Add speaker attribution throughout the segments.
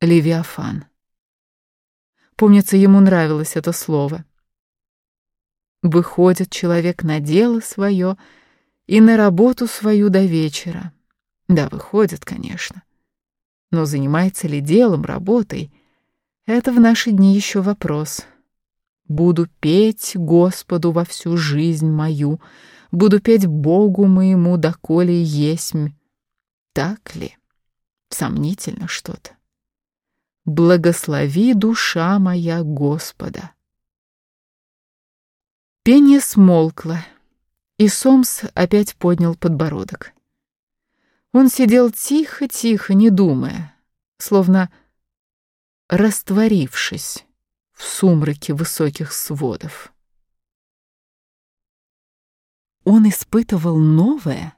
Speaker 1: Левиафан. Помнится, ему нравилось это слово. Выходит человек на дело свое и на работу свою до вечера. Да, выходит, конечно. Но занимается ли делом, работой, это в наши дни еще вопрос. Буду петь Господу во всю жизнь мою, буду петь Богу моему, доколе есмь. Так ли? Сомнительно что-то. Благослови душа моя Господа. Пение смолкло, и Сомс опять поднял подбородок. Он сидел тихо-тихо, не думая, словно растворившись в сумраке высоких сводов. Он испытывал новое,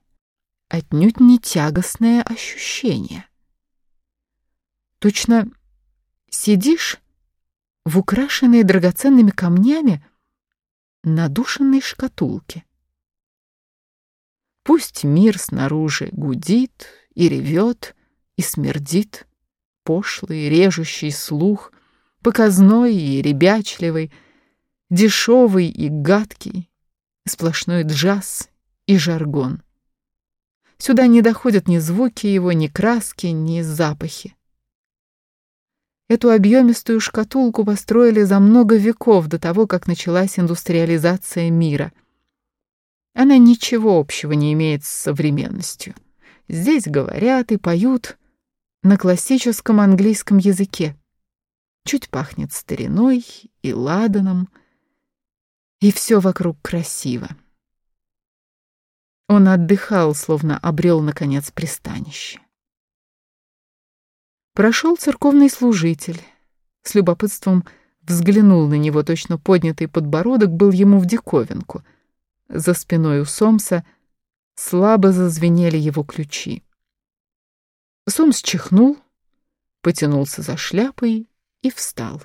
Speaker 1: отнюдь не тягостное ощущение. Точно Сидишь в украшенной драгоценными камнями надушенной шкатулке. Пусть мир снаружи гудит и ревет, и смердит, пошлый, режущий слух, показной и ребячливый, дешевый и гадкий, сплошной джаз и жаргон. Сюда не доходят ни звуки его, ни краски, ни запахи. Эту объемистую шкатулку построили за много веков до того, как началась индустриализация мира. Она ничего общего не имеет с современностью. Здесь говорят и поют на классическом английском языке. Чуть пахнет стариной и ладаном, и все вокруг красиво. Он отдыхал, словно обрел, наконец, пристанище. Прошел церковный служитель. С любопытством взглянул на него, точно поднятый подбородок был ему в диковинку. За спиной у Сомса слабо зазвенели его ключи. Сомс чихнул, потянулся за шляпой и встал.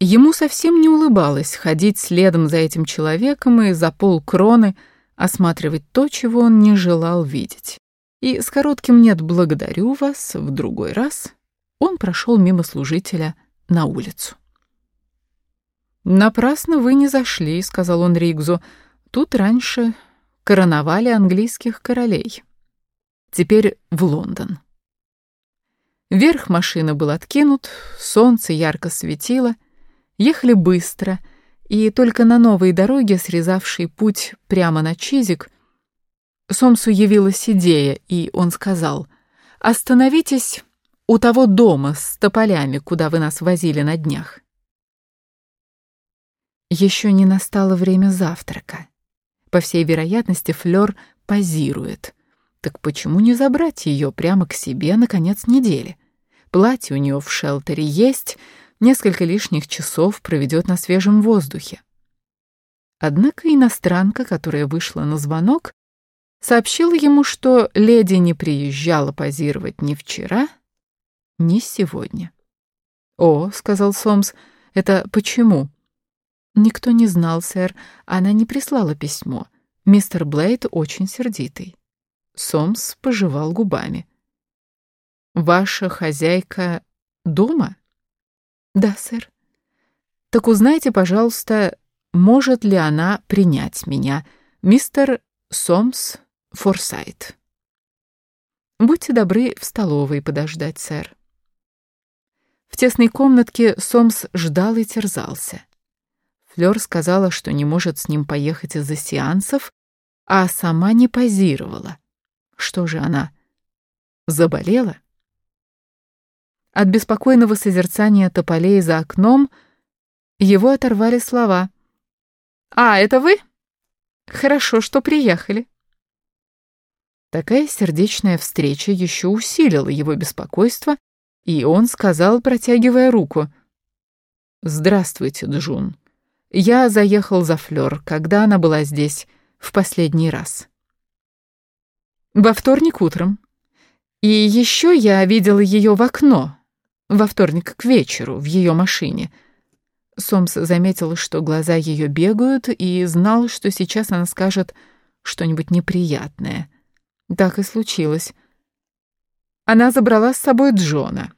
Speaker 1: Ему совсем не улыбалось ходить следом за этим человеком и за полкроны осматривать то, чего он не желал видеть и с коротким «нет, благодарю вас» в другой раз он прошел мимо служителя на улицу. «Напрасно вы не зашли», — сказал он Ригзу. «Тут раньше короновали английских королей. Теперь в Лондон». Верх машины был откинут, солнце ярко светило, ехали быстро, и только на новой дороге, срезавшей путь прямо на Чизик, Сомсу явилась идея, и он сказал, «Остановитесь у того дома с тополями, куда вы нас возили на днях». Еще не настало время завтрака. По всей вероятности, Флёр позирует. Так почему не забрать ее прямо к себе на конец недели? Платье у нее в шелтере есть, несколько лишних часов проведет на свежем воздухе. Однако иностранка, которая вышла на звонок, сообщила ему, что леди не приезжала позировать ни вчера, ни сегодня. «О», — сказал Сомс, — «это почему?» «Никто не знал, сэр. Она не прислала письмо. Мистер Блейд очень сердитый». Сомс пожевал губами. «Ваша хозяйка дома?» «Да, сэр». «Так узнайте, пожалуйста, может ли она принять меня, мистер Сомс Форсайт. Будьте добры в столовой подождать, сэр. В тесной комнатке Сомс ждал и терзался. Флёр сказала, что не может с ним поехать из-за сеансов, а сама не позировала. Что же она, заболела? От беспокойного созерцания тополей за окном его оторвали слова. «А, это вы? Хорошо, что приехали». Такая сердечная встреча еще усилила его беспокойство, и он сказал, протягивая руку. «Здравствуйте, Джун. Я заехал за Флёр, когда она была здесь в последний раз». «Во вторник утром. И еще я видела ее в окно, во вторник к вечеру, в ее машине». Сомс заметил, что глаза ее бегают, и знал, что сейчас она скажет что-нибудь неприятное — так и случилось. Она забрала с собой Джона.